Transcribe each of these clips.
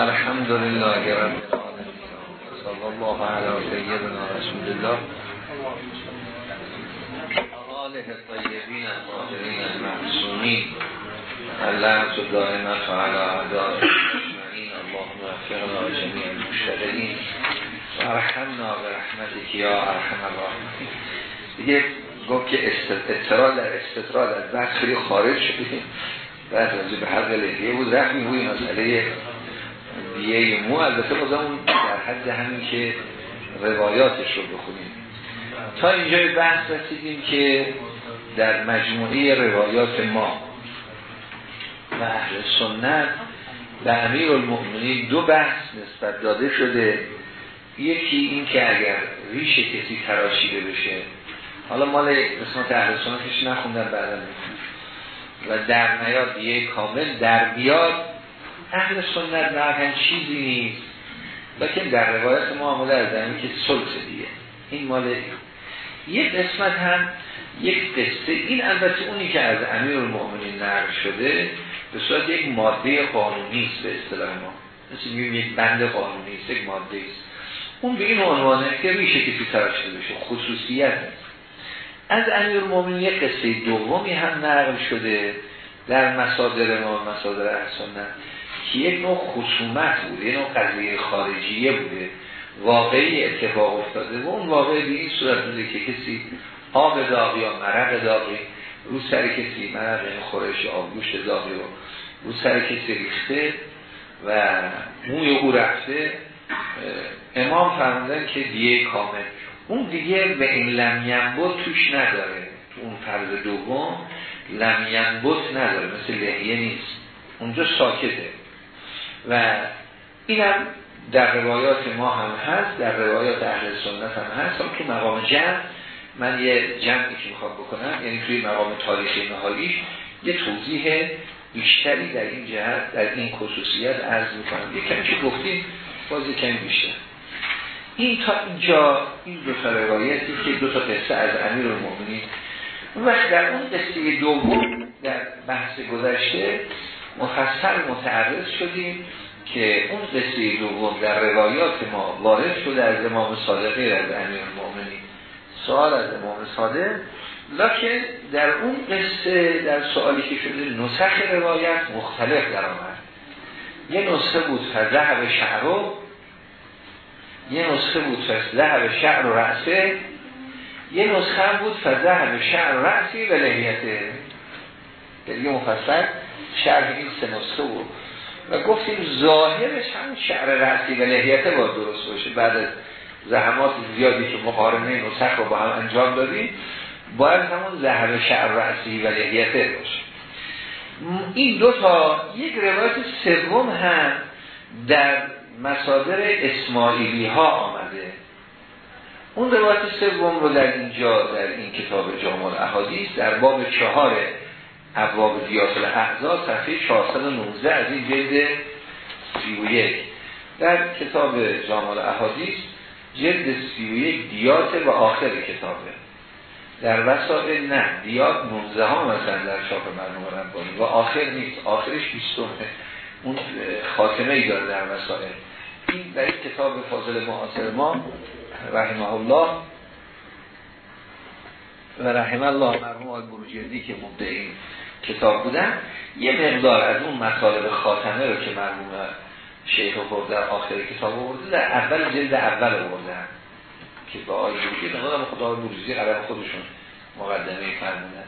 الحمد لله رب العالمين. صلى الله على سيدنا رسول الله. آله الطيبين الطاهرين المعصومين. اللعنة الدائمة على أعداء اجمعین اللهم وفقنا جميع المشتغلين ورحمنا برحمتك یا ارحم الراحمین دیگه گفت که استطرال در استطرال از بحث خارج شدیم. بعد از به حق لحیه بود. رحمی بود. مسئله دیه مو. البته بازم در حد همین که روایاتش رو بخونیم. تا اینجا بحث رسیدیم که در مجموعه روایات ما و اهل سنت به امیر المؤمنین دو بحث نسبت داده شده. یکی این که اگر ریش کسی تراشیده بشه. حالا مال قسمت اهل سنتش نخوندن بعدا. و در نیاد دیگه کامل در بیاد اهل سنت نرکن چیزی نیست. لیکن در روایت ما آمده از که سلس دیگه. این مال یک قسمت هم یک قصه. این البته اونی که از امیر المؤمنین نقل شده به صورت یک ماده قانونی است به اصطلاح ما. مثل یک بند قانونی است یک ماده است. اون به این عنوانه که میشه که تراشیده بشه خصوصیت. از امیر المؤمنین یک قصه دومی هم نقل شده در مصادر ما مصادر احسانه که یک نوع خصومت بوده یک نوع قضیه خارجیه بوده. واقعی اتفاق افتاده و اون واقعی به این صورت بوده که کسی آب داغی یا مرق داغی رو سر کسی مرق این خورش آبگوشت داغی رو رو سر کسی ریخته و موی او رفته. امام فرمودن که دیگه کامل. اون دیگه به این لمیم بود توش نداره. تو اون فرض دوم لمیم بود نداره مثل لحیه نیست. اونجا ساکته. و اینم در روایات ما هم هست در روایات اهل سنت هم هست. هم تو مقام جمع من یه جمعی که می‌خوام بکنم یعنی توی مقام تاریخی نهالیش یه توضیح بیشتری در این جهت در این خصوصیت عرض می‌کنم. یه کمی که گفتیم باز کمی بیشتر. این تا اینجا این دو تا روایتی که دو تا قصه از امیر المؤمنین. وقت در اون قصه دوم در بحث گذشته مفصل متعرض شدیم که اون قصه دوم در روایات ما وارد شده از امام صادقی از امیر المؤمنین. سوال از امام صادق لکن در اون قصه در سوالی که شده نسخ روایت مختلف در آمد یه نسخه بود فضحب شعرو یه نسخه بود فضحب شعر و رأسه یه نسخه بود فضحب شعر و رأسی و لحیته دیگه مفصل. شعر این سه بود. و گفتیم ظاهرش هم شعر رأسی و لحیته باید درست باشه. بعد از زحمات زیادی که مقارنه نسخ رو با هم انجام دادیم باید همون زهر شعر رأسی و لحیته باشه. این دو تا یک روایت سوم هم در مصادر اسماعیلی ها آمده. اون روایت سوم رو در اینجا در این کتاب جامع احادیث در باب چهار ابواب دیاس الاحزاب صفحه 419 از این جلد 31 در کتاب جامع احادیث جلد 31 دیات و آخر کتابه. در وسائل نه دیات 19 ها مثلا در شاپ مرموم ربانی و آخر نیست آخرش 20 اون خاتمه ای داره در وسائل. این در این کتاب فاضل معاصر ما رحمه الله و رحمه الله مرحوم آقای بروجردی که مبدع این کتاب بودن یه مقدار از اون مطالب خاتمه رو که مرحوم شیخ برده در آخر کتاب برده در اول جلد اول بردن که با آقای بروجردی نمادم خدا آقای بروجردی قرار خودشون مقدمه فرمودن.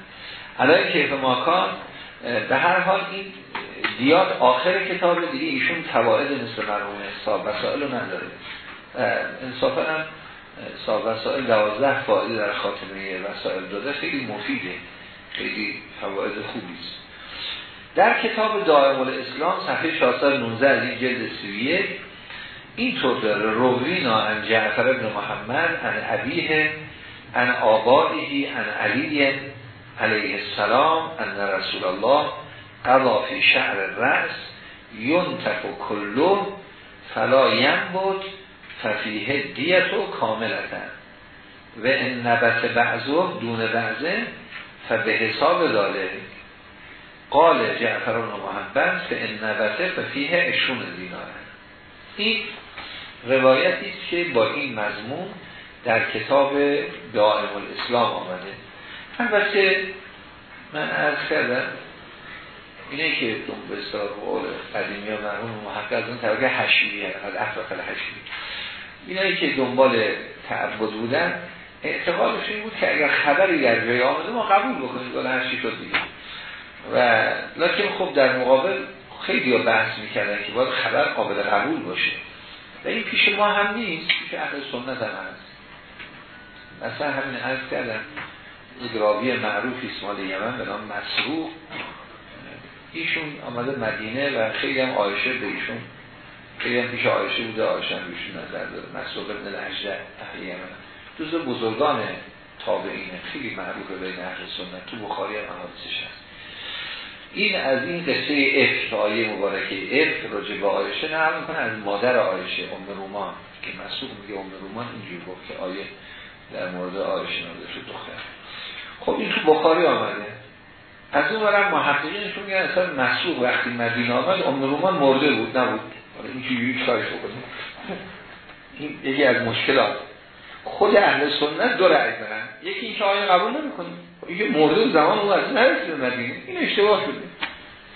علای کیف ماکان به هر حال این دیاد آخر کتاب دیگه ایشون فواید مثل مرحوم حساب وسائل رو نداره. انصافا هم وسائل دوازده فایده در خاتمه وسائل داده خیلی مفیده خیلی فواید خوبی است. در کتاب دائم الاسلام صفحه 419 از این جلد 31 اینطور داره روینا ان جعفر ابن محمد ان ابیه ان آبائهی ان علی علیه السلام ان رسول الله قضا فی شعر رأس ینتف کلو فلا ینبت ففیه دیتو کاملتن. و ان نبت بعضو دون بعضه فبه حساب داله قال جعفر و محبت فان نبته ففیه اشون دیناره. این روایتی که با این مضمون در کتاب دائم الاسلام آمده. البته من عرض کردم اینه که دون بسیار قول قدیمی و مرحوم محقق از اون طبقه حشیری از افراد حشیری اینایی که دنبال تعبد بودن اعتقادش این بود که اگر خبری در جای آمده ما قبول بکنیم ولی هر چی شد دیگه. و لکن خب در مقابل خیلی بحث می‌کردن که باید خبر قابل قبول باشه. و این پیش ما هم نیست پیش اهل سنت هم هست. مثلا همین عرض کردم ادراوی معروف اسمال یمن به نام مسروع ایشون آمده مدینه و خیلی هم آیشه به ایشون خیلی پیش آیشه بوده آیشه هم ایشون نظر داره. مسروع ابن الحجده اهل یمن. جزء بزرگان تابعینه. خیلی معروف بین اهل سنت. تو بخاری هم حادثش هست. این از این قصه افت آیه مبارکه افت راجع به آیشه نقل می‌کنه. از مادر آیشه ام رومان. که مسئول میگه ام رومان اینجوری گفت که آیه در مورد آیشه نازل شد. دختر. خب این تو بخاری آمده. از اون برم محققینشون میگن اصلا مسئول وقتی مدینه آمد ام رومان مرده بود نبود. این یویش کارش بکنیم این یکی از مشکلات. خود اهل سنت دو رأی دارن. یکی این که آیه قبول نمی‌کنیم یه مرده زمان اون از نرسید مدینه این اشتباه شده.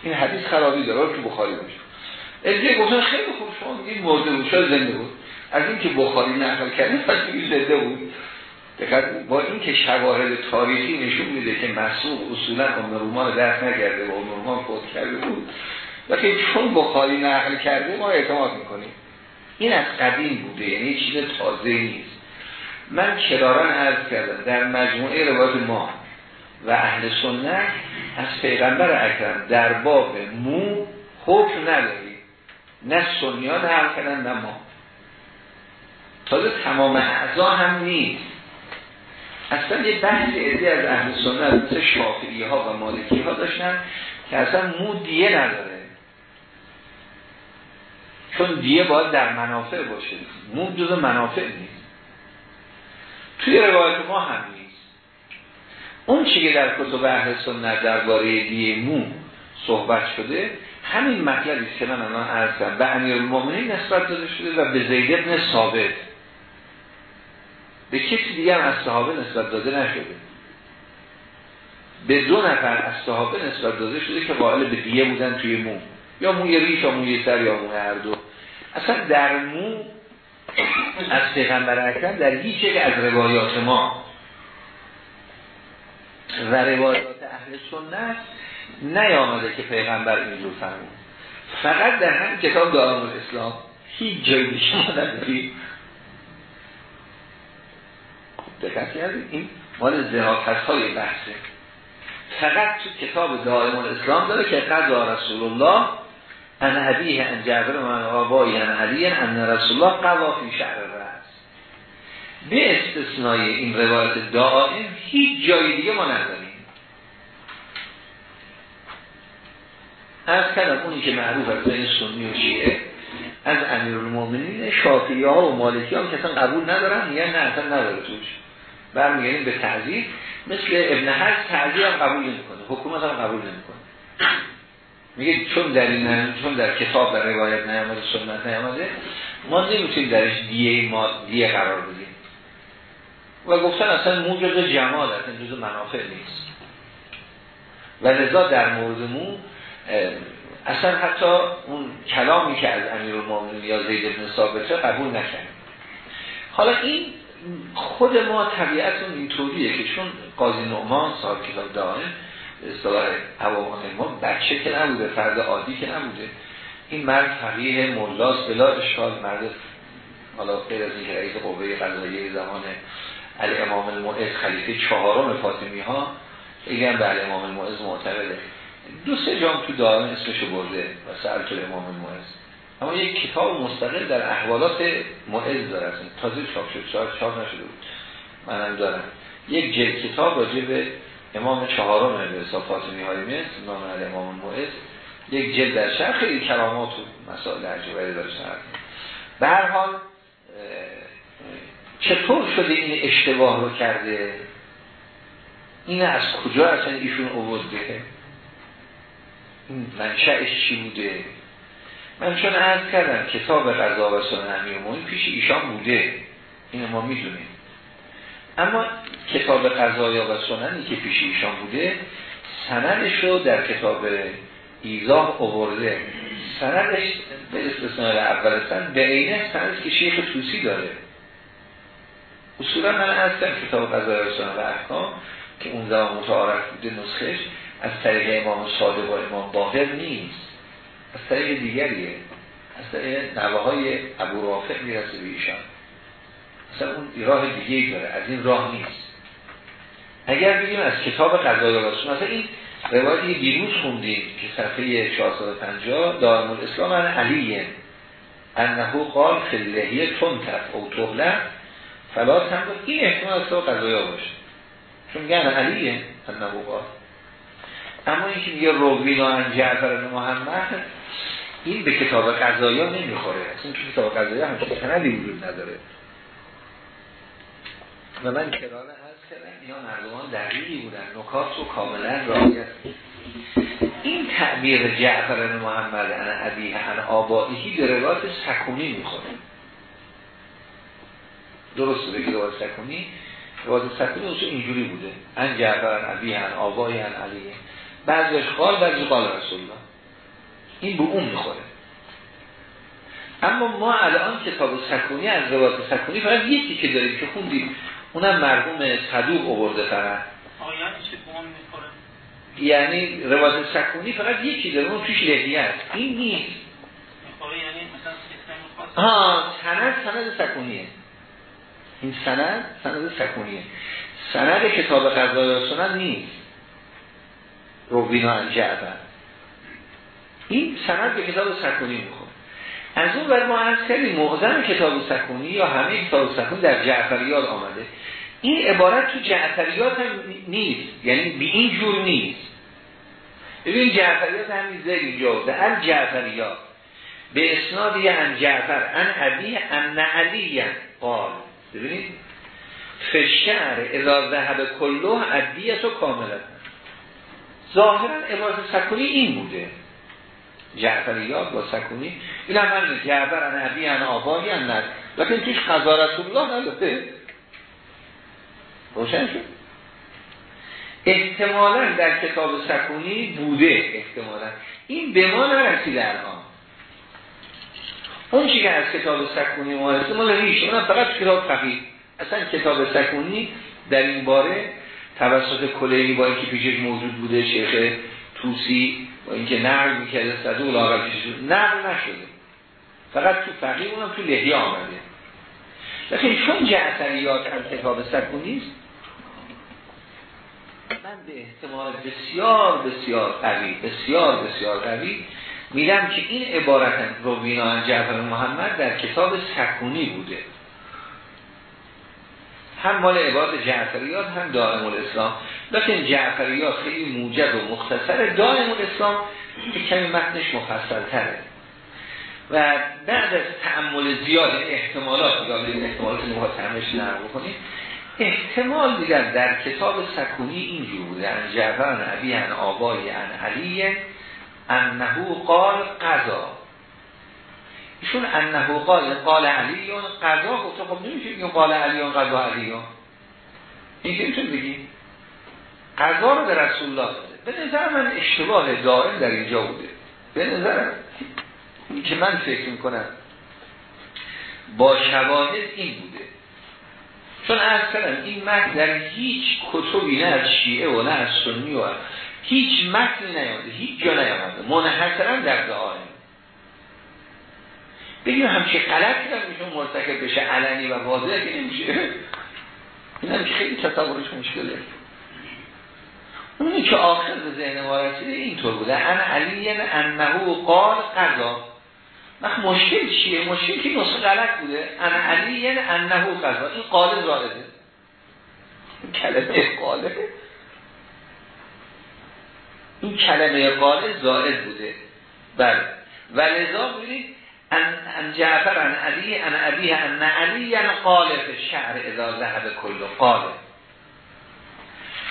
این حدیث خرابی داره. که بخاری باشه ادعای گفتن خیلی خوب شما میگید مرده بود. زنده بود. از این که بخاری نقل کرده پس میگید زنده بود. دقیق با این که شواهد تاریخی نشون میده که مسئول اصولا ام رومان درس نکرده و ام رومان فوت کرده بود و که چون بخاری نقل کرده ما اعتماد می‌کنیم. این از قدیم بوده یعنی چیز تازه نیست. من کراران عرض کردم در مجموعه روایت ما و اهل سنت از پیغمبر اکرم در باب مو حکم نداری نه سنیان حل کردن نه ما. تازه تمام اعضا هم نیست. اصلا یه بحث ادی از اهل سنت مثل شافعی ها و مالکی ها داشتن که اصلا مو دیه نداره. چون دیه باید در منافع باشه. مو جز منافع نیست. توی روایت ما هم نیست. اون چی که در کتب اهل سنت درباره دیه مو صحبت شده همین مطلبی که من الان عرض کردم. به امیر المؤمنین نسبت داده شده و به زید ابن ثابت. به کسی دیگه هم از صحابه نسبت داده نشده. به دو نفر از صحابه نسبت داده شده که قائل به دیه بودن توی مو یا موی ریش یا موی سر یا موی هر دو. اصلا در مو از پیغمبر اکرم در هیچ یک از روایات ما و روایات اهل سنت نیامده که پیغمبر اینجور فرمود. فقط در همین کتاب دارم الاسلام. هیچ جایی شما نداری دقت کردید؟ این مال زناکت های بحثه. فقط تو کتاب دائم الاسلام داره که قضا رسول الله ان حدیه ان جعبر من آبایی ان علی ان رسول الله قوا فی شهر رأس به استثنای این روایت دائم هیچ جای دیگه ما نداریم. از کردم اونی که معروف از بین سنی و شیعه از امیر المومنین شافعی ها و مالکی ها که اصلا قبول ندارن میگن نه اصلا نداره توش. برمیگردیم به تعذیر مثل ابن حج تعذیر هم قبول نمی‌کنه حکومت هم قبول نمی‌کنه. میگه چون در این چون در کتاب در روایت نیامده سنت نیامده ما نمی‌تونیم درش دیه ما دیه قرار بدیم. و گفتن اصلا مو جز جمال اصلا جز منافع نیست. و لذا در مورد مو اصلا حتی اون کلامی که از امیر المومنین یا زید بن ثابته قبول نکنیم حالا این خود ما طبیعتون اینطوریه که چون قاضی نعمان صاحب کتاب دائم اصطلاح عوامان ما بچه که نبوده فرد عادی که نبوده. این مرد فقیه ملاس بلا اشکال مرد حالا غیر از اینکه رئیس قوه قضاییه زمان علی امام المعز خلیفه چهارم فاطمی ها هم به امام المعز معتقده. دو سه جام تو دارن اسمشو برده و تو امام المعز. اما یک کتاب مستقل در احوالات معز داره. تازه چاپ شد چاپ نشده بود. منم دارم. یک جلد کتاب راجع به امام چهارم حساب فاطمی های مثل نام امام المعز یک جلد در شهر خیلی کرامات و مسائل عجیبه داره شهر. به هر حال چطور شده این اشتباه رو کرده؟ این از کجا اصلا ایشون این منشأش چی بوده؟ من چون عرض کردم کتاب قضا و سنن امیر پیش ایشان بوده. این ما می‌دونیم. اما کتاب قضایا و سننی که پیش ایشان بوده سندش رو در کتاب ایزاه اوورده سندش به استثناء اول به اینه سند که شیخ توسی داره. اصولا من هستم کتاب قضای رسانه و احکام که اون زمان متعارف بوده نسخش از طریق امام صادق و امام باقر نیست. از طریق دیگریه. از طریق نوه های ابو رافع می‌رسه به ایشان. اصلا اون راه دیگه داره از این راه نیست. اگر بگیم از کتاب قضای رسول مثلا این روایتی دیروز خوندیم که صفحه 450 دارم الاسلام ان علیه انهو قال خلهیه تف او تغلق فلا تنبا این احتمال از قضایا باشه. چون میگن علیه انهو قال. اما اینکه میگه روینا ان جعفر محمد این به کتاب قضایا نمی‌خوره. اصلا تو کتاب قضایا هم سندی وجود نداره. و من کرانه هست کردم اینا مردمان دقیقی بودن. نکات رو کاملا رایت این تعبیر جعفر محمد انا عبیه ان آبائیهی به روایت سکونی می‌خوره. درسته بگی روایت سکونی؟ روایت سکونی اصلا اینجوری بوده. ان جعفر ان عبیه ان آبایی ان علیه بعضیش قال بعضی قال رسول الله این به اون می‌خوره. اما ما الان کتاب سکونی از روایت سکونی فقط یکی که داریم که خوندیم. اونم مرحوم صدوق آورده فقط. یعنی روایت سکونی فقط یکی داره اون توش لحیه است. این نیست. یعنی ها سند سند سکونیه. این سند سند سکونیه. سند کتاب قضای سنن نیست. روینا انجعبن. این سند به کتاب سکونی از اون بر ما از کردیم معظم کتاب سکونی یا همه کتاب سکونی در جعفریات آمده. این عبارت تو جعفریات هم نیست یعنی به این جور نیست. ببین جعفریات هم زیر اینجا بوده. جعفریات به اسنادی ان جعفر. ان عبی ان علی قال. ببینید. فشعر اذا ذهب کلوه عدیت و کاملت. ظاهرا عبارت سکونی این بوده. جعفریات با سکونی. این هم من جعفر عبی ان آبایی ان ند لیکن توش رسول الله نداره روشن شد. احتمالا در کتاب سکونی بوده احتمالا. این به ما نرسیده الان. اون که از کتاب سکونی ما رسیده ما ریش اونم فقط کتاب فقید اصلا کتاب سکونی در این باره توسط کلینی با اینکه پیشش موجود بوده شیخ توسی با اینکه نقل می‌کرده صدول آقا پیشش نقل نشده. فقط تو فقید اونم تو لحیه آمده. لیکن چون جعتریات کتاب سکونی است من به احتمال بسیار بسیار قوی بسیار بسیار قوی میدم که این عبارت روینا جعفر محمد در کتاب سکونی بوده. هم مال عبارت جعفریات هم دائم الاسلام. لیکن جعفریات خیلی موجب و مختصر. دائم الاسلام که کمی متنش مفصل تره و بعد از تعمل زیاد احتمالات یا احتمالات نموها تعملش نرم بکنیم احتمال دیگر در کتاب سکونی اینجور بوده. ان جعفر ان عبی ان آبای ان علی انهو قال قضا. ایشون انهو قال قال علی قضا. گفته خب نمیشه بگیم قال علی قضا علی این که میتون بگیم قضا رو به رسول الله داده. به نظر من اشتباه دائم در اینجا بوده. به نظر که من فکر می‌کنم با شواهد این بوده. چون از کردم این متن در هیچ کتبی نه از شیعه و نه از سنی و هیچ متن نیامده هیچ جا نیامده. منحصرا در دعای بگیم همچه غلط کنم میشون مرتکب بشه علنی و واضح که نمیشه. این هم خیلی تصورش مشکله. اونی که آخر به ذهن ما رسیده اینطور بوده. ان علی یعنی انهو قال قضا. وقت مشکل چیه؟ مشکل که نسخه غلط بوده. انا علی یعنی انهو قضا. این قاله زارده کلمه قاله این کلمه قاله زارد بوده. بله. و لذا ببینید ان جعفر ان علی ان ابیه ان علی یعنی قاله شعر اذا ذهب کل قاله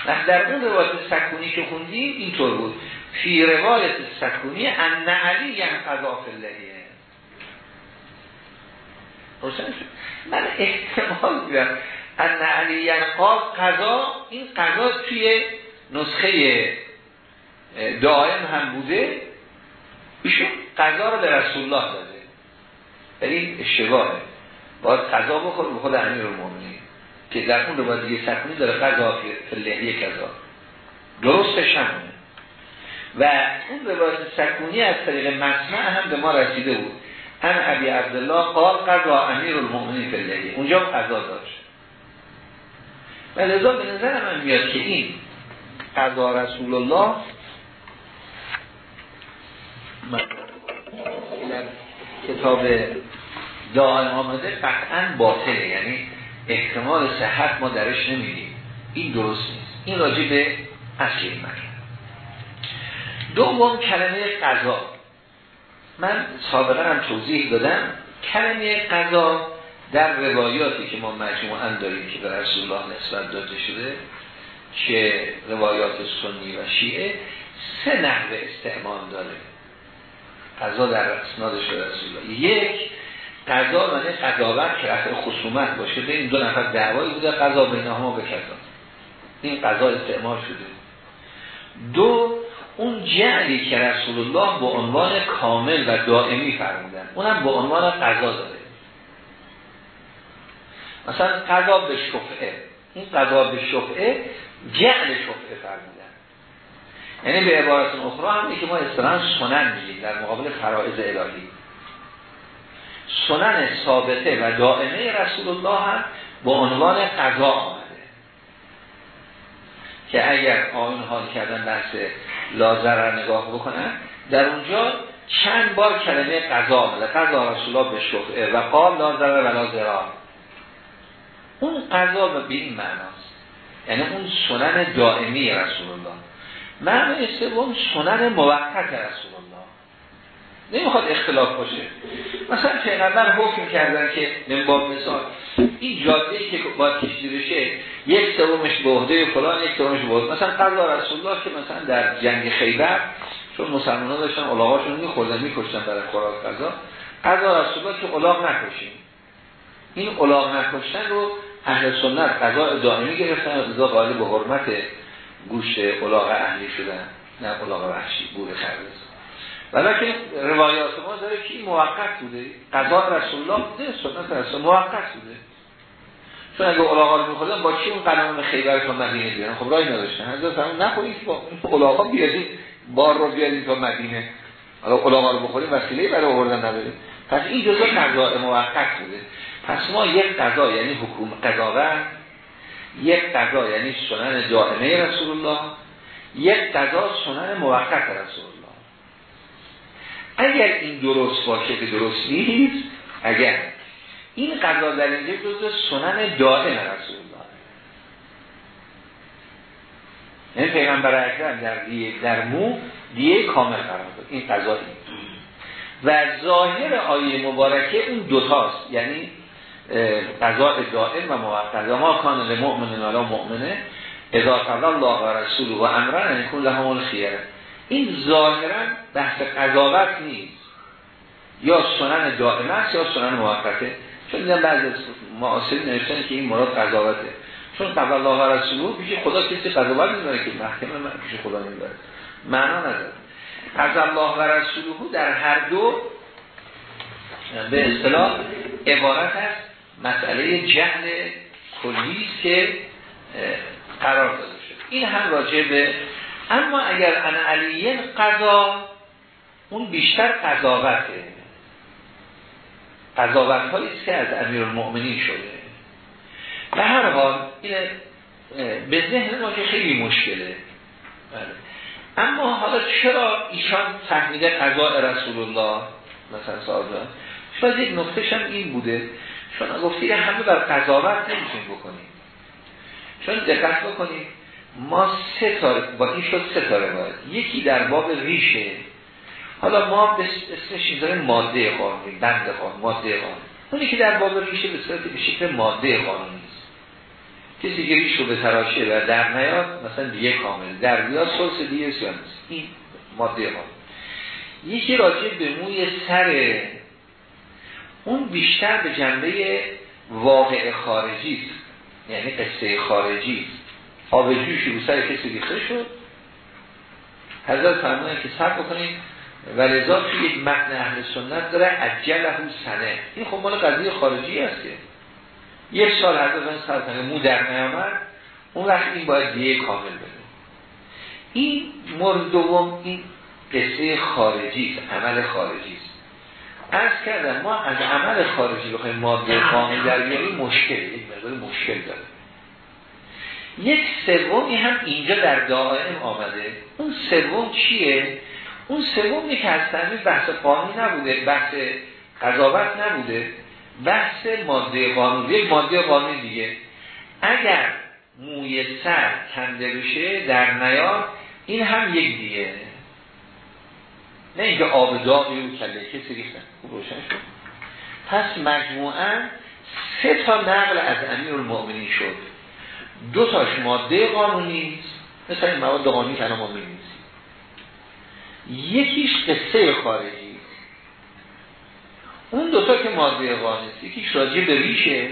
در اون روایت سکونی که خوندیم اینطور بود. فی روایت سکونی ان علی یعنی قضا فلهیه من احتمال میدم ان علی یعنی قضا این قضا توی نسخه دائم هم بوده. ایشون قضا رو به رسول الله داده. ولی اشتباهه. باید قضا بخور به خود امیر المومنین که در اون رو دیگه سکونی داره قضا فلهیه کذا درستش همونه. و اون روایت سکونی از طریق مسمع هم به ما رسیده بود. هم ابی عبدالله قال قضا امیر المؤمنین فلهیه اونجا قضا داشت. و لذا به نظر من میاد که این قضا رسول الله کتاب دائم آمده قطعا باطله. یعنی احتمال صحت ما درش نمیدیم. این درست نیست. این راجع به اصلی من دوم کلمه قضا. من سابقا هم توضیح دادم. کلمه قضا در روایاتی که ما مجموعا داریم که به رسول الله نسبت داده شده که روایات سنی و شیعه سه نحوه استعمال داره. قضا در اسناد شده رسول الله. یک قضا معنی قضاوت که رفع خصومت باشه. این دو نفر دعوایی بوده قضا بین ما به این قضا استعمال شده. دو اون جعلی که رسول الله به عنوان کامل و دائمی فرمودن اونم به عنوان قضا داره. مثلا قضا به شفعه این قضا به شفعه جعل شفعه فرمودن. یعنی به عبارت اخرى هم که ما اصطلاحا سنن میگیم در مقابل فرائض الهی. سنن ثابته و دائمه رسول الله هم با عنوان قضا آمده. که اگر آن حال کردن بحث لازر نگاه بکنن در اونجا چند بار کلمه قضا آمده. قضا رسول الله به شفعه و قال لازر و لازران اون قضا به این معناست. یعنی اون سنن دائمی رسول الله. معنی سوم سنن موقت رسول الله. نمی‌خواد اختلاف باشه. مثلا پیغمبر حکم کردن که من مثال این جاده که باید کشیده بشه یک سومش به عهده فلان یک سومش به مثلا قضا رسول الله که مثلا در جنگ خیبر چون مسلمان ها داشتن علاقاشون میخوردن میکشتن برای خوراک قضا. قضا رسول الله که علاق نکشیم این علاق نکشتن رو اهل سنت قضا دائمی گرفتن ازا قائل به حرمت گوشت علاق اهلی شدن نه علاق وحشی گور خربز ولیکن روایات ما داره که این موقت بوده؟ قضا رسول الله بوده سنت رسول موقت بوده. چون اگه علاقا رو میخوردن با چی اون قلمان خیبر تا مدینه بیارن؟ خب رای نداشتن. حضرت همون نخورید با علاقا بیارید بار رو بیارید تا مدینه. حالا علاقا رو بخوریم وسیله برای آوردن نداریم پس این جزء قضا موقت بوده. پس ما یک قضا یعنی حکوم قضاوت یک قضا یعنی سنن دائمه رسول الله یک قضا سنن موقت رسول الله. اگر این درست باشه که درست نیست اگر. این قضا در اینجا جزء سنن دائم رسول الله این پیغمبر اکرم در دیه در مو دیه کامل قرار داد. این قضا و ظاهر آیه مبارکه اون دوتاست. یعنی قضاء دائم و موقت. ما کان لمؤمن علی مؤمنه اذا قضا الله و رسول و امرن یکون لهم الخیره. این ظاهرا بحث قضاوت نیست. یا سنن دائمه است یا سنن موقته. چون دیدم بعضی معاصرین نوشتن که این مراد قضاوته. چون قبل الله و رسول پیش خدا کسی قضاوت نمی‌بره که محکمه من پیش خدا نمی‌بره معنا نداره. قضا الله و رسوله در هر دو به اصطلاح عبارت است مسئله جهل کلی که قرار داده شد این هم راجع به اما اگر انا علیین قضا اون بیشتر قضاوته. قضاوت هایی که از امیر المؤمنین شده. به هر حال این به ذهن ما که خیلی مشکله. بله. اما حالا چرا ایشان فهمیده قضاء رسول الله مثلا سازا شاید یک نقطهش هم این بوده. چون گفتی همه بر قضاوت نمی‌تونیم بکنیم. چون دقت بکنیم. ما سه تا با این شد سه تا روایت یکی در باب ریشه. حالا ما اسمش می‌ذاریم ماده قانونی بند قانون ماده قانون اونی که در باب ریشه به صورت به شکل ماده قانونی است کسی که ریش رو به تراشه و در نیاد مثلا دیگه کامل. در بیاد سلس دیگه سیان این ماده ما یکی راجع به موی سر. اون بیشتر به جنبه واقع خارجی است. یعنی قصه خارجی است. آب جوشی رو سر کسی ریخته شد. حضرت فرمودن که سر بکنید و رضا توی یک متن اهل سنت داره عجله سنه. این خب مال قضیه خارجی است که. یک سال حضرت سر کنه مو در نیامد. اون وقت این باید دیگه کامل بده. این مورد دوم این قصه خارجی است عمل خارجی است. از کردم ما از عمل خارجی بخوایم ماده کامل در بیاریم مشکل یک مقدار مشکل داره. یک سومی هم اینجا در دائم آمده. اون سوم چیه؟ اون سومی که از تعمیر بحث قانونی نبوده بحث قضاوت نبوده بحث ماده قانونی ماده قانونی دیگه. اگر موی سر کنده بشه در نیار این هم یک دیگه. نه اینکه آب داغی رو کله کسی ریختن روشن شد. پس مجموعا سه تا نقل از امیر المؤمنین شد. دو تاش ماده قانونی مثل این مواد قانونی که ما می‌نویسیم. یکیش قصه خارجی. اون دوتا که ماده قانونی یکیش راجع به ریشه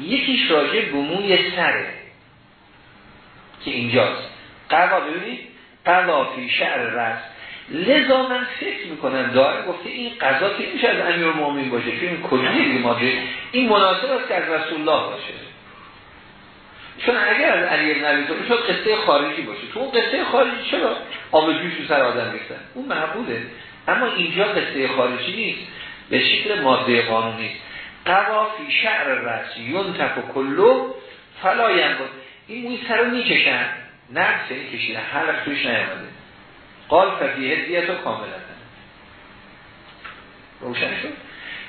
یکیش راجع به موی سره که اینجاست. قضا ببینید قضا فی شعر رست. لذا من فکر می‌کنم داره گفته این قضا که میشه از امیر مومین باشه چون این کلی ماده این مناسب است که از رسول الله باشه. چون اگر از علی ابن طالب شد قصه خارجی باشه. تو اون قصه خارجی چرا آب جوش رو سر آدم ریختن اون معقوله. اما اینجا قصه خارجی نیست. به شکل ماده قانونی. است قوا فی شعر رأس تف و کلو فلا بود این موی سر رو می‌کشن. نه سری کشیدن. حلق توش نیامده. قال ففیه دیت و کاملا. روشن شد.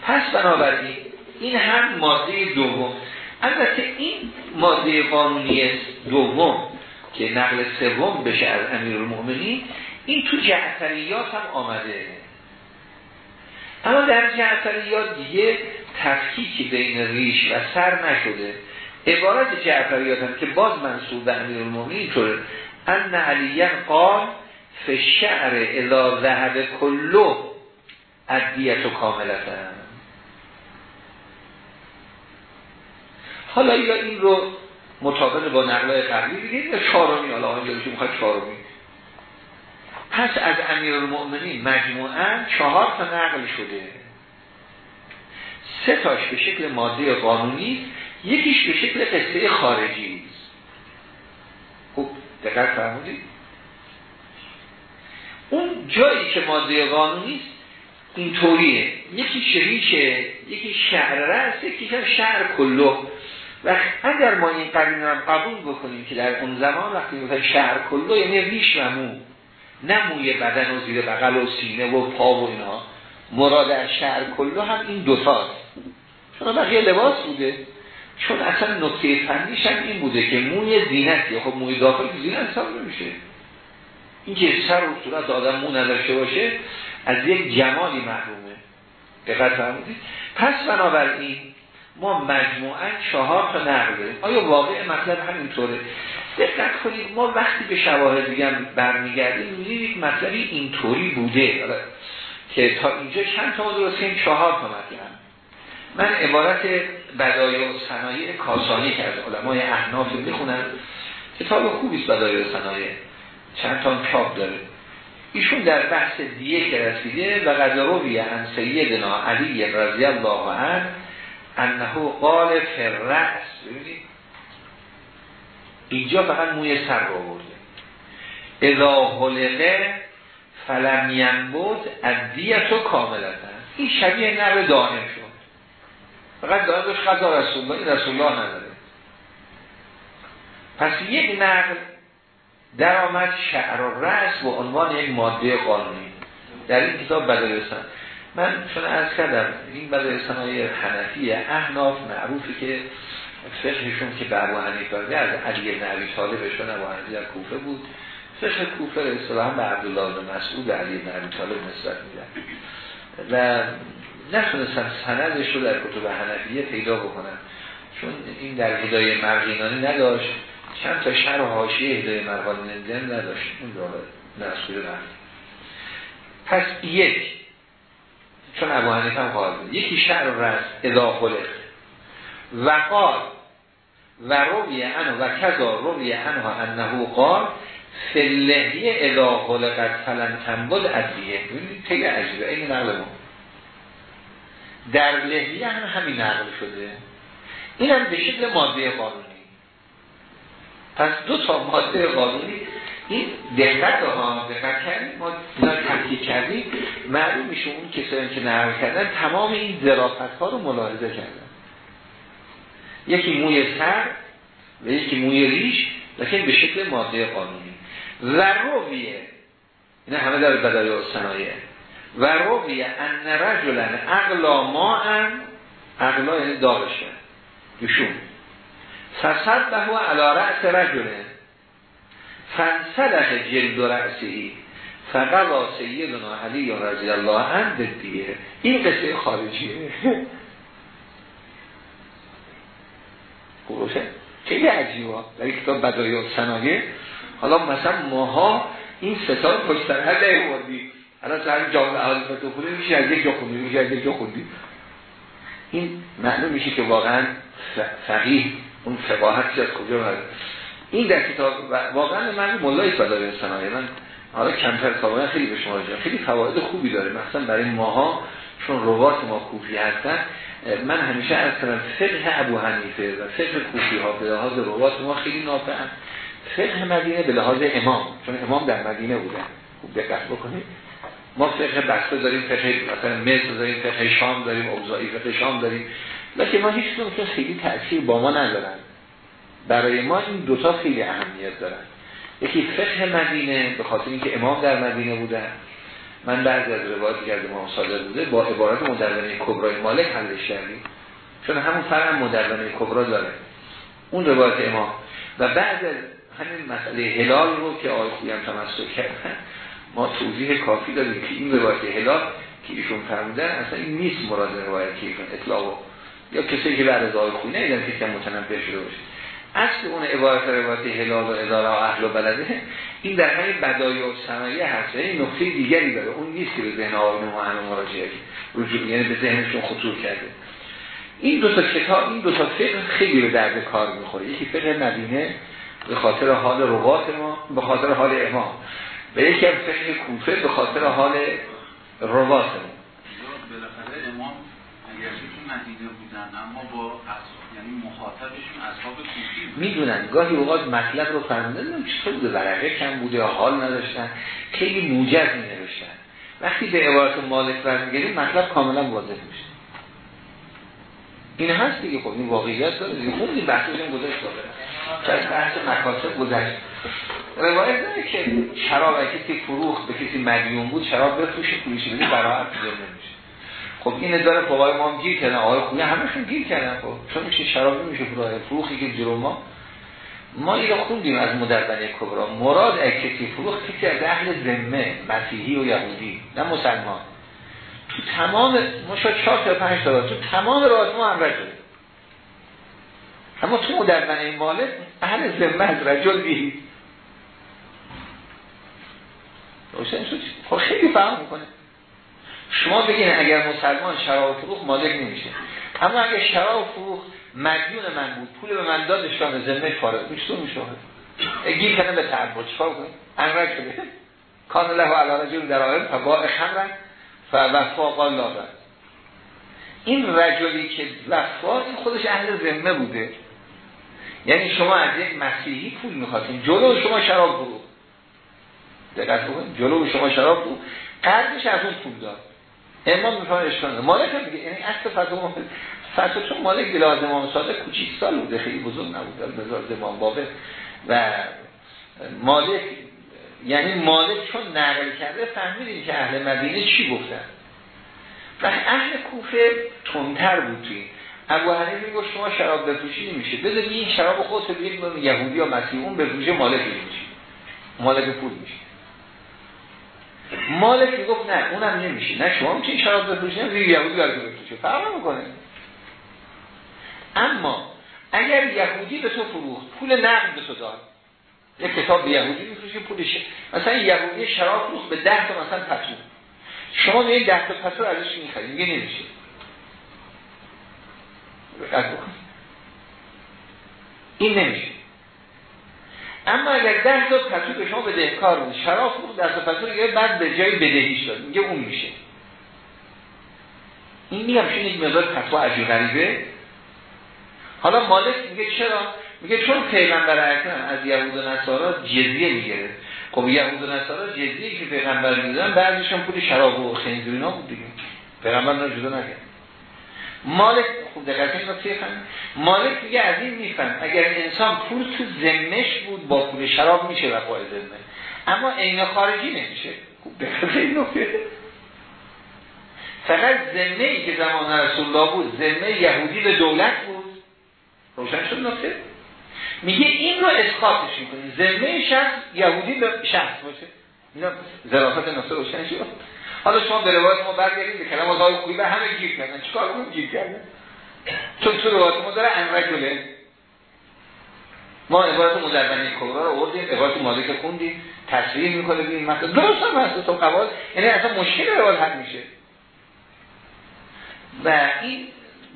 پس بنابراین این هم ماده دوم. البته این ماده قانونی دوم که نقل سوم بشه از امیرالمومنین این تو جعفریات هم آمده. اما در جعفریات دیگه تفکیکی بین ریش و سر نشده. عبارت جعفریات هم که باز منصوب به امیرالمومنین طوره ان علیان قال فشعر اذا ذهب کلو ادیت و کاملتن. حالا یا این رو مطابق با نقلای قبلی بگید یا چهارمی حالا آنجا که می‌خواد چهارمی. پس از امیر المؤمنین مجموعا چهار تا نقل شده. سه تاش به شکل ماده قانونی یکیش به شکل قصه خارجی. است خوب دقت فرمودید. اون جایی که ماده قانونی است اینطوریه. یکی شریشه یکی شهر رست یکی شهر کلو و اگر ما این قرینه هم قبول بکنیم که در اون زمان وقتی می‌گفتن شهر کلو یعنی ریش و مو نه موی بدن و زیر بغل و سینه و پا و اینا. مراد از شهر کلو هم این دوتاست چون بقیه لباس بوده. چون اصلا نکته فنیش هم این بوده که موی زینتیه خب موی داخل زینت حساب نمیشه. این که سر و صورت آدم مو نداشته باشه از یک جمالی محرومه. دقت فرمودید. پس بنابراین ما مجموعا چهار تا نقل داریم. آیا واقع مطلب همینطوره؟ دقت کنید ما وقتی به شواهد دیگه برمیگردیم می‌بینیم مطلبی اینطوری بوده. که تا اینجا چند تا درستیم؟ چهار تا مطلب. من عبارت بدای و صنایع کاسانی از علمای احناف می‌خونم کتاب خوبیست بدای و صنایع. چند تا چاپ داره. ایشون در بحث دیگه که رسیده و قدروی ان سیدنا علی رضی الله عنه انه قال فرعس ببینید اینجا فقط موی سر رو برده اذا حلقه فلم ینبود ادیتو کاملتن این شبیه نر دائم شد. فقط داشت خدا رسول الله این رسول الله نداره. پس یک نقل در آمد شعر و رأس به عنوان یک ماده قانونی. در این کتاب بدرسن. من چون از کردم این بدای های حنفی احناف معروفی که فقهشون که به ابو حنیفه از علی بن طالبشون ابو حنیفه در کوفه بود. فقه کوفه اصطلاحا به عبدالله بن مسعود علی بن طالب نسبت میدن و نتونستم سندش رو در کتب حنفیه پیدا بکنم چون این در هدای مرغینانی نداشت. چند تا شهر و حاشیه هدای مرغینانی نداشت. اون نسخیر رفت. پس یک چون ابو حنیفه هم قال یکی شهر رست اذا خلق. وقال و روی انو و کذا روی انو انه قال فلهی اذا خلقت فلن تنبود ادیه ببینید خیلی عجیبه. این نقل ما. در لحیه هم همین نقل شده. این هم به شکل ماده قانونی. پس دو تا ماده قانونی. این دقت ها دقت کردیم ما اینا کردیم. معلوم میشه اون کسایی که نقل کردن تمام این ظرافت ها رو ملاحظه کردن. یکی موی سر و یکی موی ریش لیکن به شکل ماده قانونی. و رویه همه در بدای و صنایه و رویه ان رجلن اقلا ما ان اقلا یعنی داغشه دوشون فصد به علا رأس رجله فنصدق جلد رأسی فقضا سیدنا علی رضی الله عنه دیگه. این قصه خارجیه. خوبه خیلی عجیبه. در کتاب بدایی و سنایه حالا مثلا ماها این ستار پشت سر هر ده الان سر جامعه احادیث تو خونه میشه از یک جا خوندی میشه از یک جا این معلوم میشه که واقعا فقیه اون فقاهت از کجا هست این در کتاب واقعا من مولای بدای صنایع من حالا کمتر کاملا خیلی به شما جا خیلی فواید خوبی داره. مثلا برای ماها چون روات ما کوفی هستن من همیشه از کنم فقه ابو حنیفه و فقه کوفی ها به لحاظ روات ما خیلی نافعن. فقه مدینه به لحاظ امام چون امام در مدینه بودن خوب دقت بکنید. ما فقه بسته داریم فقه مثلا مصر داریم فقه شام داریم اوضاعی فقه شام داریم. لکه ما هیچ خیلی تأثیر با ما ندارن. برای ما این دوتا خیلی اهمیت دارن. یکی فقه مدینه به خاطر اینکه امام در مدینه بودن من بعضی از روایاتی که امام صادر بوده با عبارت مدرنه کبرای مالک حلش کردیم. چون همون فرم مدرنه کبرا داره. اون روایت امام. و بعد از همین مسئله هلال رو که آقای خویم تمسک کردن ما توضیح کافی داریم که این روایت هلال که ایشون فرمودن اصلا این نیست مراد روایت که ایشون اطلاق یا کسی که بعد از آقای خوی نیدن که متنبه شده باشه. اصل اون عبارت روایت هلال و اداره و اهل و بلده این در همین بدای و صنایع هست این نقطه دیگری داره. اون نیست که به ذهن آقای همه مراجعه رجوع یعنی به ذهنشون خطور کرده. این دو تا کتاب این دو تا فقه خیلی به درد کار می‌خوره. یکی فقه مدینه به خاطر حال روات ما به خاطر حال امام. به یکی هم فقه کوفه به خاطر حال روات ما. امام اگر مدینه بودن اما با یعنی مخاطبشون اصحاب کوفی می‌دونن. گاهی اوقات مطلب رو نمی‌دونم چطور بوده ورقه کم بوده حال نداشتن. خیلی موجز می نوشتن وقتی به عبارت مالک برمیگردیم مطلب کاملا واضح میشه. این هست دیگه. خب این واقعیت داره. دیگه خوندی بحثش هم گذاشت داره بحث مکاسب گذشت؟ روایت داره که شراب کسی فروخ به کسی مدیون بود شراب بفروشه پولیشی بدی براحت نمیشه. خب این داره فقهای ما هم گیر کردن. آقای خویه همشون گیر کردن. خب چون میشه شرابی میشه فروخی که جلو ما. ما این خوندیم از مدربنه کبرا. مراد کسی فروخ کسی از اهل ذمه مسیحی و یهودی نه مسلمان. تو تمام ما شاید چهار تا پنج تا تو تمام راز ما هم رجل. اما تو مدربنه مالک اهل ذمه از رجل دید خب خیلی فهم می‌کنه. شما بگین اگر مسلمان شراب فروخ مالک نمیشه. اما اگر شراب فروخ مدیون من بود پول به من داد اشتان زمه فارغ میشه میشه گیر کنه به تعبد چکار کنیم؟ انرک شده. کان له علی رجل در آیم فباع خمرن. فوفا قال لابد این رجلی که وفا این خودش اهل ذمه بوده. یعنی شما از یک مسیحی پول می‌خواستیم جلو شما شراب فروخ دقت بکنید. جلو شما شراب فروخ قرضش از اون پول داد. امام می‌فهمه اشکال مالک هم دیگه یعنی اصل فتوا فتوا چون مالک بلاد امام صادق کوچیک سال بوده خیلی بزرگ نبود بلاد امام بابه. و مالک یعنی مالک چون نقل کرده فهمیدیم که اهل مدینه چی گفتن. و اهل کوفه تندتر بود توی ابو حنیفه میگه شما شراب بفروشی نمیشه. بذار این شراب خودت به یک یهودی یا مسیحی اون بفروشه مالک میشه. مالک پول میشه. مالک گفت نه اونم نمیشه. نه شما می‌تونی شراب بفروشید نه یهودی برای بفروشه فرق می‌کنه اما اگر یهودی به تو فروخت پول نقد به تو داد. یک کتاب به یهودی میفروشی پولش. مثلا یهودی شراب فروخت به ده تا مثلا پتو. شما این ده تا پتو ازش می‌خرید. میگه نمیشه. این نمیشه. اما اگر ده تا پتو به شما بدهکار بود شراب فروخت ده تا پتو دیگه بعد به جای بدهیش داد. میگه اون میشه. این میگم چون یک مقدار پتو عجیب غریبه. حالا مالک میگه چرا؟ میگه چون پیغمبر اکرم از یهود و نصارا جزیه می‌گیره خب یهود و نصارا جزیه که پیغمبر می‌دونن بعضیشون پول شراب و خنزیر اینا بود دیگه. پیغمبر نه جدا نگه مالک خوب دقیقه این مالک میگه از این میفهم اگر انسان پول تو زمش بود با پول شراب میشه و پای زمه اما عین خارجی نمیشه. خوب این نکته. فقط زمه ای که زمان رسول الله بود زمه یهودی به دولت بود. روشن شد نکته؟ میگه این رو اسقاطش می‌کنی ذمه شخص یهودی به شخص باشه. اینا ظرافت نصر روشن شد. حالا شما به روایت ما برگردید به کلام آقای خوبی به همه گیر کردن. چیکار کنیم؟ گیر کردن. چون تو روایت ما داره انرجله ما عبارت مدربنی کبرا رو آوردیم عبارت مالک خوندیم تصویر می‌کنه ببین مثلا درست هم هست تو قوال یعنی اصلا مشکل روایت حل میشه. و این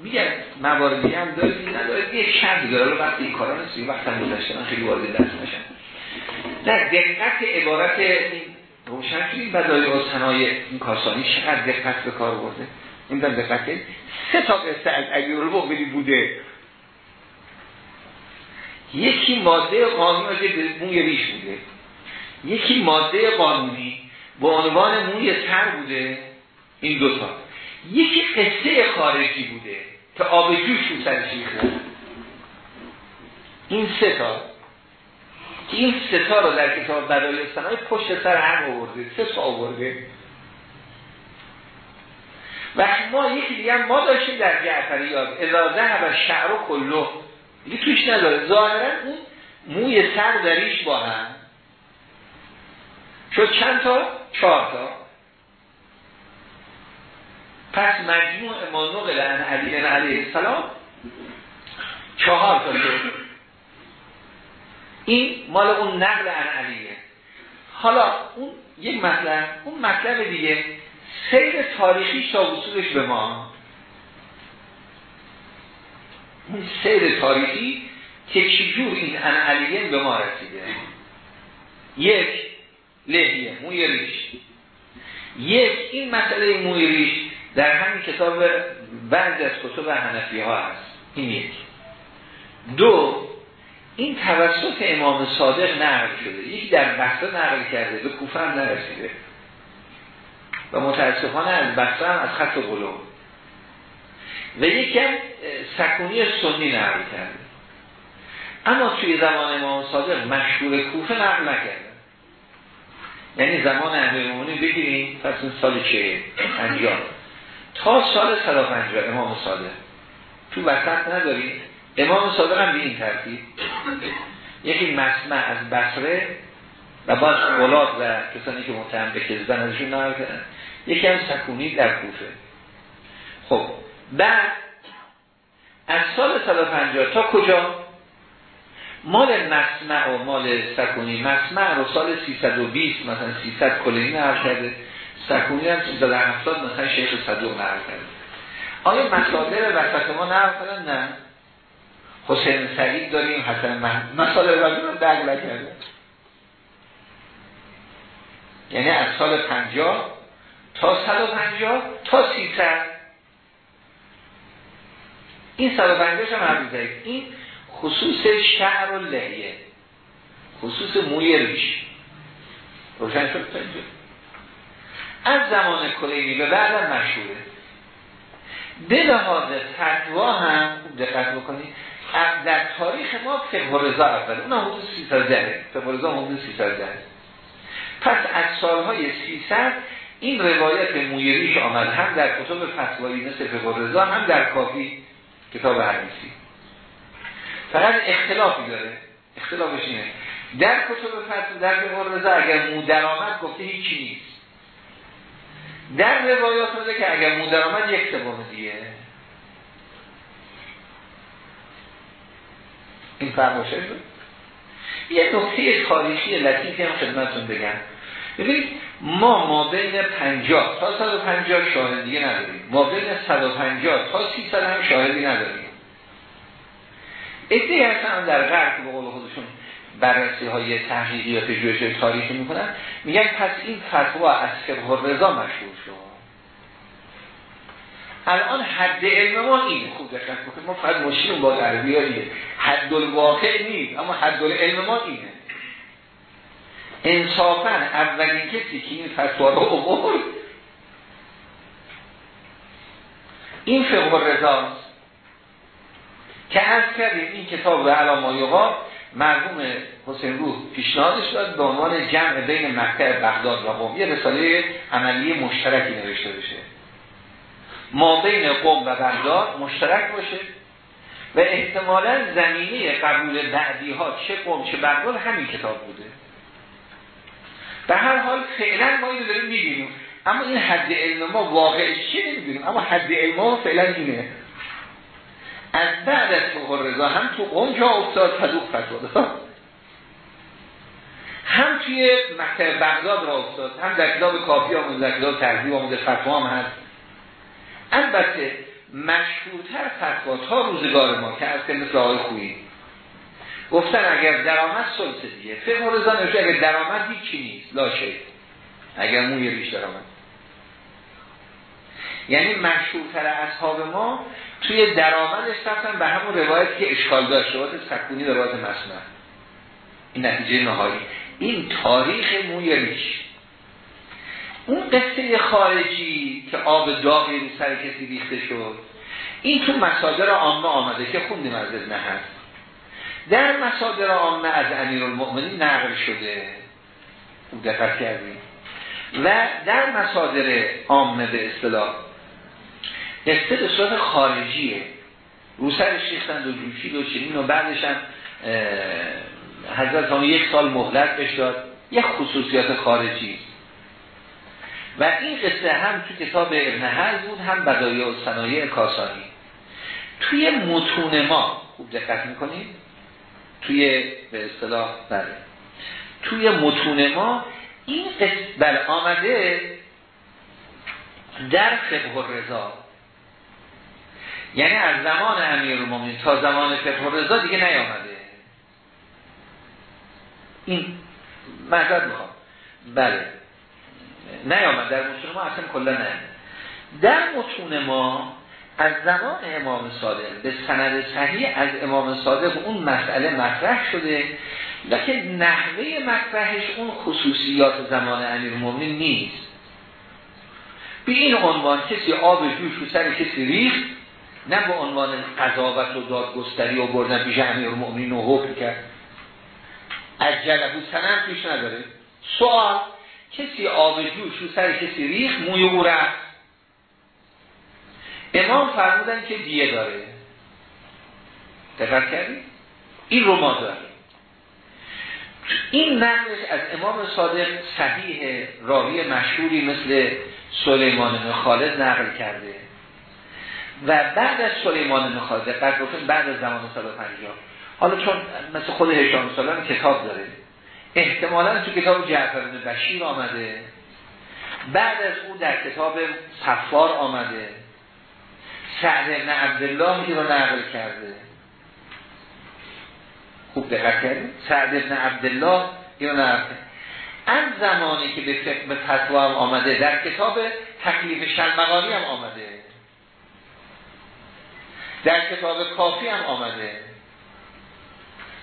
میگن مواردی هم دارید ندارید یک شرطی داره. رو وقتی این کارا نیست وقت هم گذشته من خیلی وارد درس نشم در دقت عبارت این روشن شدیم بدای آسنای این کاسانی چقدر دقت به کار برده این دقت سه تا قصه از ایور بوده. یکی ماده قانونی به موی ریش بوده. یکی ماده قانونی با عنوان موی سر بوده. این دوتا یکی قصه خارجی بوده که آب جوش رو سرش این سه تا. این سه تا رو در کتاب بدای های پشت سر هم آورده. سه تا آورده. و ما یکی دیگه ما داشتیم در جعفریات اضازه و شعر و کلو دیگه توش نداره. ظاهرا اون موی سر دریش با هم. شد چند تا؟ چهار تا. پس مجموع ما نقل عن علی علیه السلام چهار تا شد. این مال اون نقل عن علیه حالا اون یک مطلب اون مطلب دیگه سیر تاریخی تا وصولش به ما. اون سیر تاریخی که چجور این عن علیه به ما رسیده؟ یک لحیه موی ریش یک این مسئله موی ریش در همین کتاب بعض از کتب حنفی ها هست. این یک. دو این توسط امام صادق نقل شده. یکی در بحثا نقل کرده به کوفه هم نرسیده. و متاسفانه از بحثا هم از خط قلوب و یکی هم سکونی سنی نقل کرده. اما توی زمان امام صادق مشهور کوفه نقل نکرده. یعنی زمان اهل بگیریم پس سال چه انجام. تا سال 150 امام صادق. تو وسط نداریم امام صادق هم به این ترتیب. یکی مسمع از بصره و باز اولاد و کسانی که متهم به کذبن ازشون نهار کردن. یکی هم سکونی در کوفه. خب بعد از سال 150 تا کجا؟ مال مسمع و مال سکونی. مسمع رو سال 320 مثلا 300 کلینی نهار کرده. سکونی هم در هفتاد مثلا شیخ صدوق نقل کرده. آیا مصادر وسط ما نقل کردن؟ نه. حسین سعید داریم حسن محمد مصادر وسط رو درگ نکرده یعنی از سال 50 تا 150 تا 300 این 150 هم هم این خصوص شعر و لحیه. خصوص موی ریش. روشن شد تا از زمان کلینی به بعد مشهوره. به لحاظ فتوا هم دقت بکنید. در تاریخ ما فقه رضا اول اون حدود 310 فقه رضا حدود 310 پس از سالهای 300 این روایت مویریش آمد هم در کتب فتوایی مثل فقه رضا هم در کافی کتاب حدیثی. فقط اختلافی داره. اختلافش اینه. در کتب فتوا در فقه رضا اگر مو درآمد گفته هیچی نیست. در روایات که اگر مودر آمد یک سوم دیگه. این فرمایشه یه نکته تاریخی لطیفی هم خدمتون بگم. ببینید ما ما بین 50 تا 150 شاهدی نداریم. ما بین 150 تا 300 هم شاهدی نداریم. ادهی هستن در غرب به قول خودشون بررسی های تحقیقی یا پژوهش تاریخی می‌کنن. میگن پس این فتوا از فقه رضا مشهور شد. الان حد علم ما این خوب دقت کنید ما فقط مشکل با عربی حد الواقع نیست اما حد علم ما اینه. انصافا اولین کسی که این فتوا رو آورد این فقه رضاست. که از کردیم این کتاب به علامایقا مرحوم حسین روح پیشنهادش داد به عنوان جمع بین مکتب بغداد و قوم. یه رساله عملی مشترکی نوشته بشه. ما بین قوم و بغداد مشترک باشه. و احتمالا زمینه قبول بعدی ها چه قوم چه بغداد همین کتاب بوده. به هر حال فعلا ما اینو داریم می‌بینیم. اما این حد علم ما واقعش چی نمی‌دونیم. اما حد علم ما فعلا اینه. از بعد از فقه رضا هم تو قوم جا افتاد صدوق فتوا هم توی مکتب بغداد را افتاد هم در کتاب کافی آموز در کتاب ترزیب آموز فتوا هم هست. البته مشهورتر فتوا تا روزگار ما که از که مثل آقای خویی. گفتن اگر درآمد سلسه دیگه. فقه رضا نوشته اگر درآمد هیچی نیست. لاشه. اگر موی ریش درآمد. یعنی مشهورتر اصحاب ما توی درآمدش رفتن به همون روایت که اشکال داشت. روایت سکونی روایت مسمع این نتیجه نهایی. این تاریخ موی ریش. اون قصه خارجی که آب داغی رو سر کسی ریخته شد این تو مصادر عامه آمده که خوندیم از ابن هست در مصادر عامه از امیر نقل شده. خوب دقت کردیم. و در مصادر عامه به اصطلاح قصه به صورت خارجیه. رو سرش ریختند و جوشید و چنین و بعدش هم حضرت یک سال مهلت داد. یک خصوصیات خارجی. و این قصه هم تو کتاب ابن حل بود هم بدایع و صنایع کاسانی. توی متون ما خوب دقت می‌کنید؟ توی به اصطلاح بله. توی متون ما این قصه بله آمده در فقه رضا یعنی از زمان امیر تا زمان فقه رضا دیگه نیامده. این معذرت می‌خوام. بله. نیامد. در متون ما اصلا کلا نه. در متون ما از زمان امام صادق به سند صحیح از امام صادق اون مسئله مطرح شده لکن نحوه مطرحش اون خصوصیات زمان امیر نیست. به این عنوان کسی آب جوش رو سر کسی ریخت نه به عنوان قضاوت و دادگستری و بردن پیش امیر المؤمنین و حکم کرد. از جلبو سنم پیش نداره. سوال کسی آب جوش رو سر کسی ریخ موی او رفت. امام فرمودن که دیه داره. دقت کردی؟ این رو ما داره این نقلش از امام صادق صحیح راوی مشهوری مثل سلیمان خالد نقل کرده. و بعد از سلیمان خالد بعد از زمان 150 حالا چون مثل خود هشام سالان کتاب داره. احتمالا تو کتاب جعفر بن بشیر آمده. بعد از او در کتاب صفار آمده. سعد بن عبدالله این رو نقل کرده. خوب دقت کردید سعد بن عبدالله این رو نقل کرده. از زمانی که به فتوا هم آمده در کتاب تکلیف شلمقانی هم آمده. در کتاب کافی هم آمده.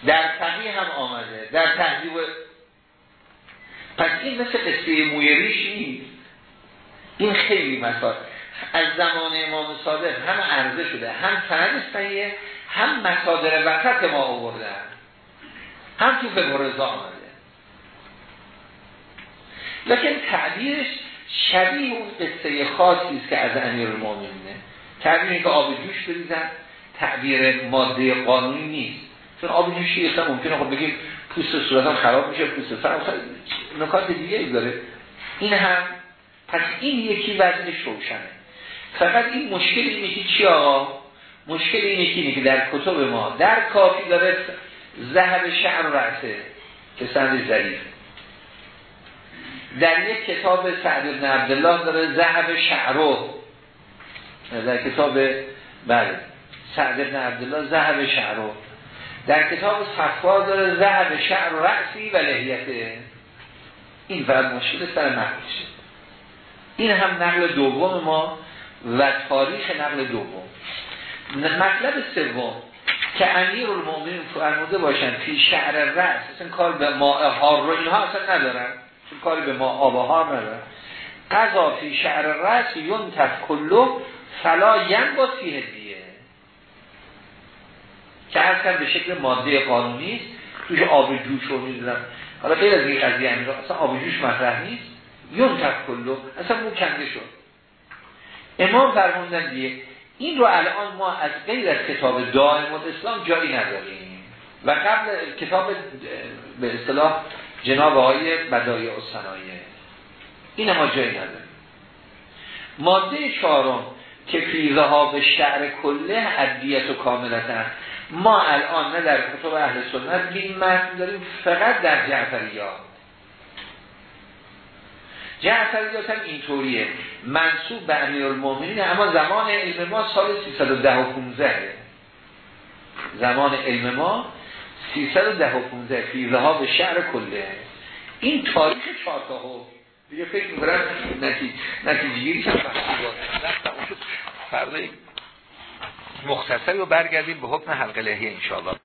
در فقیه هم آمده در تحضیب پس این مثل قصه مویریش نیست. این خیلی مثال. از زمان امام صادق هم عرضه شده هم سند صحیحه هم مصادر وسط ما آوردن. هم تو فقه آمده. لیکن تعبیرش شبیه اون قصه خاصی است که از امیر المومنینه تعبیر که آب جوش بریزن تعبیر ماده قانونی نیست. چون آب جوشی اصلا ممکنه خب بگیم پوست صورت هم خراب میشه پوست سر نکات دیگه ای داره. این هم پس این یکی وزن شوشنه فقط این مشکل اینه که چی آقا؟ مشکل اینه که, که در کتب ما در کافی داره ذهب شعر رأسه که سند ظریف در یک کتاب سعد بن عبدالله داره ذهب شعرو در کتاب بله سعد بن عبدالله ذهب شعرو در کتاب صفا داره ذهب شعر رأسی و لحیته این فقط مشکل سر نقلشه این هم نقل دوم ما و تاریخ نقل دوم. مطلب سوم که امیر المؤمنین فرموده باشن فی شعر رأس اصلا کار به ماء هار رو اینها اصلا ندارن چون کاری به ما آب هار ندارن. قضا فی شعر رأس یون کلو فلا ین با فیه که هر به شکل ماده قانونی است توش آب جوش رو می‌دونم. حالا غیر از این قضیه اصلا آب جوش مطرح نیست. یون کلو اصلا مو کنده شد. امام فرموندن دیگه این رو الان ما از غیر از کتاب دائم اسلام جایی نداریم. و قبل کتاب به اصطلاح جناب های بدای و صنایه این ما جایی نداریم. ماده چهارم که فیزه ها به شعر کله عدیت و کاملتن ما الان نه در کتب اهل سنت این متن داریم فقط در جعفریات جعفریات هم اینطوریه. منصوب به امیر المومنین اما زمان علم ما سال 310 و 15 زمان علم ما 310 و 15 فیزه ها به شعر کله. این تاریخ چارتاهو دیگه فکر می‌کنم نتیجه گیری هم فرده مختصری رو برگردیم به حکم حلقه لحیه انشاءالله.